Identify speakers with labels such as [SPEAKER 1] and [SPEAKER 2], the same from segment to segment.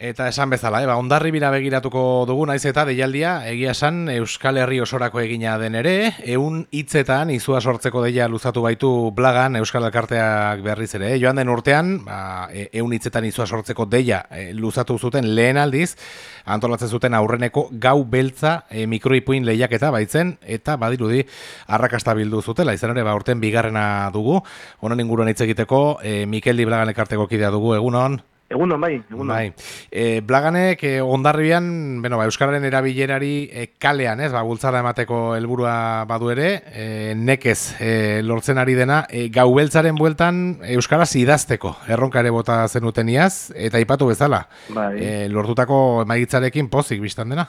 [SPEAKER 1] Eta esan bezala, eh, ba, ondarri bira begiratuko dugu naiz eta deialdia, egia esan Euskal Herri osorako egina den ere, eun hitzetan izua sortzeko deia luzatu baitu blagan Euskal Elkarteak berriz ere. Eh? Joan den urtean, ba, e, eun hitzetan izua sortzeko deia e, luzatu zuten lehen aldiz, antolatzen zuten aurreneko gau beltza e, mikroipuin lehiaketa baitzen, eta badirudi arrakasta bildu zutela, izan ere, ba, urten bigarrena dugu, honen inguruan hitz egiteko, e, Mikel Di Blagan Elkarteko kidea dugu, egunon?
[SPEAKER 2] Egunon, bai, egunon. Bai.
[SPEAKER 1] E, blaganek, e, ondarribian, bueno, ba, Euskararen erabilerari e, kalean, ez, ba, bultzara emateko helburua badu ere, e, nekez e, lortzen ari dena, e, gau beltzaren bueltan Euskaraz idazteko, erronka ere bota zenuten iaz, eta ipatu bezala, bai. e, lortutako emaitzarekin pozik biztan dena?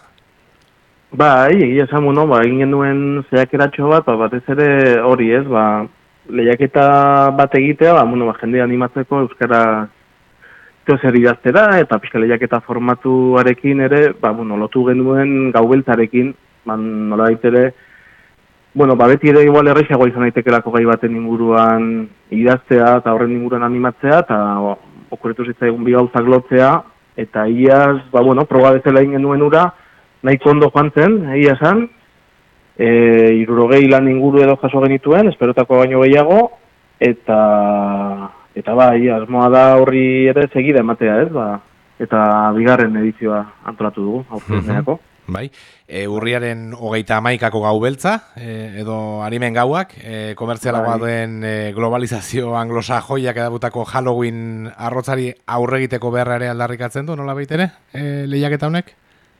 [SPEAKER 2] Bai, egia esan, bueno, ba, egin genuen zehakeratxo bat, ba, batez ere hori ez, ba, lehiaketa bat egitea, ba, bueno, ba, jende animatzeko Euskara zer idaztera eta piskaleiak eta formatuarekin ere, ba, bueno, lotu genuen gaubeltzarekin, man nola daitere, bueno, ba, beti ere igual errexago izan daitekelako gai baten inguruan idaztea eta horren inguruan animatzea, eta okuretu egun bi gauzak lotzea, eta iaz, ba, bueno, proba bezala egin genuen ura, nahiko ondo joan zen, egia esan, e, irurogei lan inguru edo jaso genituen, esperotako baino gehiago, eta Eta bai, asmoa da horri ere segida ematea, ez? Ba, eta bigarren edizioa antolatu dugu, aurreneako.
[SPEAKER 1] Bai, e, urriaren hogeita amaikako gau beltza, e, edo harimen gauak, e, komertzialagoa bai. duen e, globalizazio anglosa joiak edabutako Halloween arrotzari aurregiteko beharra ere aldarrikatzen du, nola baitere, e, lehiak honek?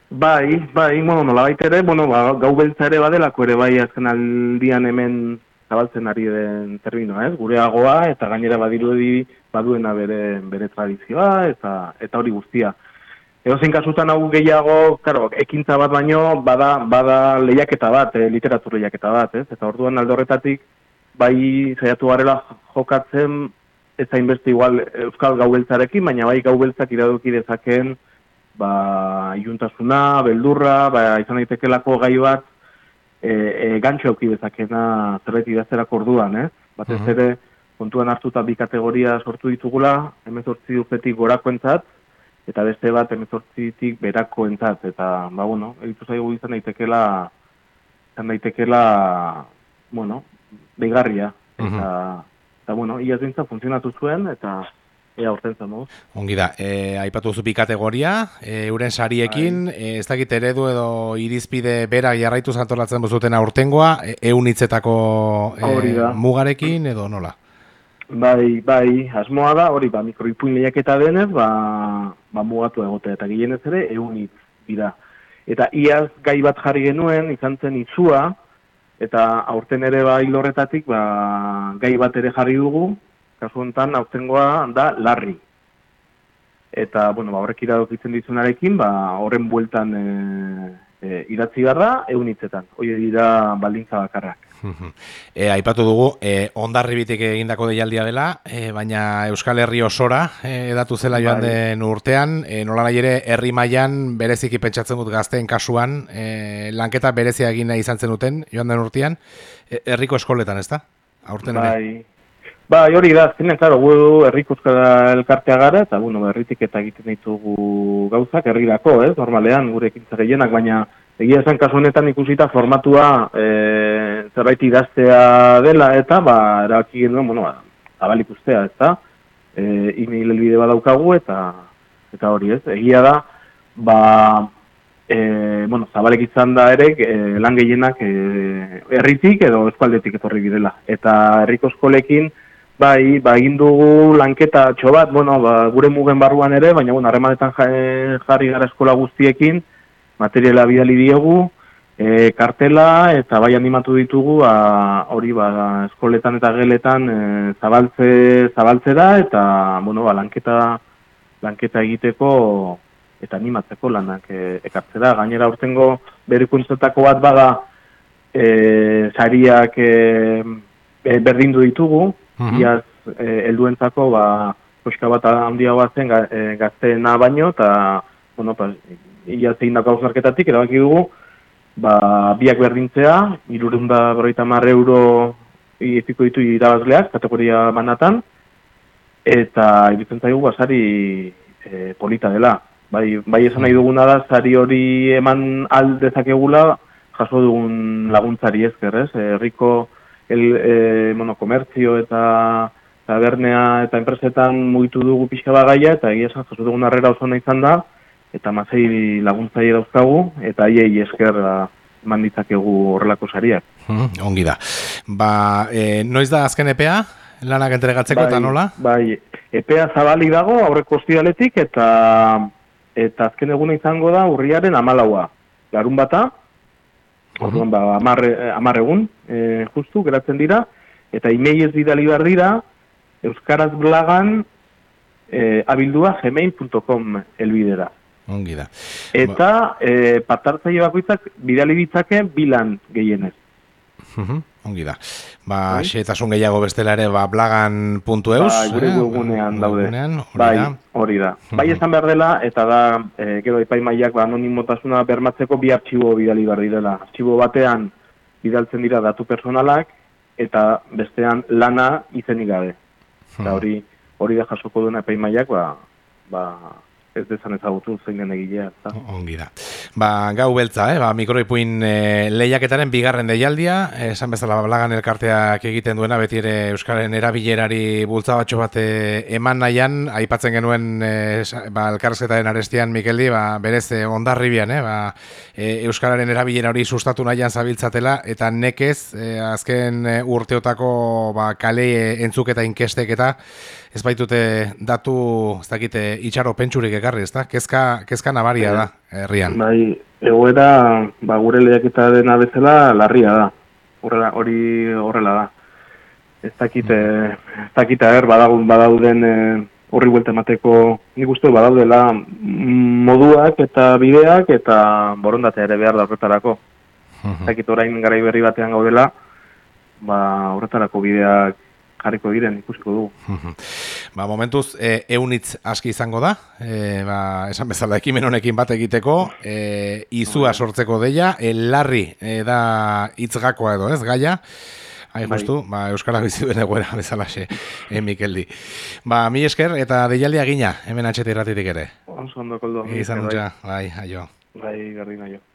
[SPEAKER 2] Bai, bai, bueno, nola baitere, bueno, ba, gau beltza ere badelako ere bai azken aldian hemen zabaltzen ari den terminoa, ez? Gureagoa eta gainera badirudi baduena bere bere tradizioa eta eta hori guztia. Ego zein kasutan hau gehiago, karo, ekintza bat baino, bada, bada lehiaketa bat, e, literatur lehiaketa bat, ez? Eta orduan aldo horretatik, bai zaiatu garela jokatzen, ez hainbeste igual Euskal Gaubeltzarekin, baina bai Gaubeltzak iraduki dezakeen, ba, iuntasuna, beldurra, ba, izan daitekelako gai bat, e, e, gantxo auki bezakena zerbait idazterak orduan, eh? Batez mhm. ere, kontuan hartuta bi kategoria sortu ditugula, emezortzi urtetik gorako entzat, eta beste bat emezortzitik berako entzat, eta, ba, bueno, egitu zaigu izan daitekela, izan daitekela, bueno, begarria, mhm. eta, eta bueno, iaz funtzionatu zuen, eta ea urten
[SPEAKER 1] Ongi da, e, aipatu zupi kategoria, e, euren sariekin, bai. e, ez dakit eredu edo irizpide bera jarraitu zantolatzen bozuten aurtengoa, e, eun hitzetako e, mugarekin edo nola?
[SPEAKER 2] Bai, bai, asmoa da, hori, ba, mikroipuin lehiaketa denez, ba, ba mugatu egotea, eta gilenez ere, eun hitz dira. Eta iaz gai bat jarri genuen, izan zen itzua, eta aurten ere ba hilorretatik, ba, gai bat ere jarri dugu, kasu honetan aurtengoa da larri. Eta, bueno, ba, horrek iradokitzen dizunarekin, ba, horren bueltan e, e, idatzi garra, egun hitzetan. Hoi dira baldintza bakarrak.
[SPEAKER 1] e, aipatu dugu, e, ondarribitik egindako deialdia dela, e, baina Euskal Herri osora e, edatu zela joan bai. den urtean, e, nola nahi ere herri mailan bereziki pentsatzen dut gazteen kasuan, e, lanketa berezia egin nahi izan zen duten joan den urtean, e, herriko eskoletan, ez da? Aurten
[SPEAKER 2] bai, Ba, hori da, zinen, klaro, gu errikuzkara elkartea gara, eta, bueno, erritik eta egiten ditugu gauzak, herrirako, ez, normalean, gure ekintza gehienak, baina egia esan kasu honetan ikusita formatua e, zerbait idaztea dela, eta, ba, erabaki genuen, bueno, ba, abalik ustea, ez da, e, e-mail elbide badaukagu, eta, eta hori, ez, egia da, ba, e, bueno, zabalek izan da ere, e, lan gehienak e, erritik edo eskualdetik etorri bidela, eta herriko eskolekin, Bai, ba, egin dugu lanketa txo bat, bueno, ba, gure mugen barruan ere, baina bueno, harremanetan jarri gara eskola guztiekin, materiala bidali diegu, e, kartela, eta bai animatu ditugu, a, hori ba, eskoletan eta geletan e, zabaltze, zabaltzera, eta bueno, ba, lanketa, lanketa egiteko eta animatzeko lanak e, ekartzera. Gainera urtengo berikuntzetako bat bada e, zariak e, e, berdindu ditugu, -huh. iaz e, elduentzako ba, koska bat handiagoa zen e, gazteena baino, eta bueno, pa, iaz egin dako hausnarketatik, erabaki dugu, ba, biak berdintzea, irurunda berroita marre euro iziko ditu irabazleak, kategoria manatan, eta iritzen zaigu basari e, polita dela. bai, bai esan nahi duguna da, sari hori eman aldezakegula, jaso dugun laguntzari ezker, ez? Herriko el, e, bueno, komertzio eta tabernea eta enpresetan mugitu dugu pixka bagaia, eta egia esan jaso dugun arrera oso izan da, eta mazei laguntzai dauzkagu, eta aiei esker da, eman ditzakegu horrelako sariak.
[SPEAKER 1] Hmm, ongi da. Ba, e, noiz da azken EPA? Lanak entregatzeko eta
[SPEAKER 2] Bai,
[SPEAKER 1] nola?
[SPEAKER 2] Bai, epea zabali dago aurreko ostialetik eta eta azken eguna izango da urriaren amalaua. Larun bata, orduan ba, amar, amar egun, e, justu, geratzen dira, eta imeiez bidali behar dira, Euskaraz blagan e, abildua gmail.com elbidera.
[SPEAKER 1] Ongi da.
[SPEAKER 2] Eta e, patartzaile bakoitzak bidali ditzake bilan gehienez.
[SPEAKER 1] Mhm, Ongi da. Ba,
[SPEAKER 2] Bai.
[SPEAKER 1] xetasun gehiago bestela ere, ba, blagan.eus.
[SPEAKER 2] Bai, gure
[SPEAKER 1] eh?
[SPEAKER 2] daude.
[SPEAKER 1] Webgunean, hori
[SPEAKER 2] bai,
[SPEAKER 1] da.
[SPEAKER 2] hori da. Bai esan behar dela, eta da, e, gero epaimaiak ba, anonimotasuna bermatzeko bi artxibo bidali behar direla. Artxibo batean bidaltzen dira datu personalak, eta bestean lana izenik gabe. Eta hori hori da jasoko duena epaimaiak, ba, ba, ez dezan ezagutu zein den egilea. Eta.
[SPEAKER 1] Ongi da. Ba, gau beltza, eh? ba, mikroipuin e, lehiaketaren bigarren deialdia, esan bezala blagan elkarteak egiten duena, beti ere Euskaren erabilerari bultzabatxo bat eh, eman nahian, aipatzen genuen e, ba, elkarrezketaren arestian, Mikeldi, ba, berez e, ondarribian, eh? ba, e, Euskararen erabilera hori sustatu nahian zabiltzatela, eta nekez, e, azken urteotako ba, kale entzuk eta inkestek eta ez baitute datu, ez dakite, itxaro pentsurik ekarri, ez da? Kezka, kezka nabaria da, herrian.
[SPEAKER 2] Bai, egoera, ba, gure lehiaketa dena bezala, larria da. Horrela, hori horrela da. Ez dakite, ez dakite er, badagun, badauden eh, horri buelta emateko, nik uste badaudela mm, moduak eta bideak eta borondatea ere behar da horretarako. Ez dakit orain garai berri batean gaudela, ba, horretarako bideak jarriko diren ikusiko dugu.
[SPEAKER 1] Ba, momentuz, e, eunitz aski izango da, e, ba, esan bezala ekimen honekin bat egiteko, e, izua sortzeko deia, e, larri e, da itzgakoa edo, ez, gaia, Hai,
[SPEAKER 2] Bai.
[SPEAKER 1] justu, ba, Euskara bizi duen egoera bezalaxe, eh, Mikeldi. Ba, mi esker, eta deialdia gina, hemen atxeti irratitik ere.
[SPEAKER 2] Oso ondo koldo.
[SPEAKER 1] Izan
[SPEAKER 2] bai,
[SPEAKER 1] dutxa, bai, aio.
[SPEAKER 2] bai, gardina jo.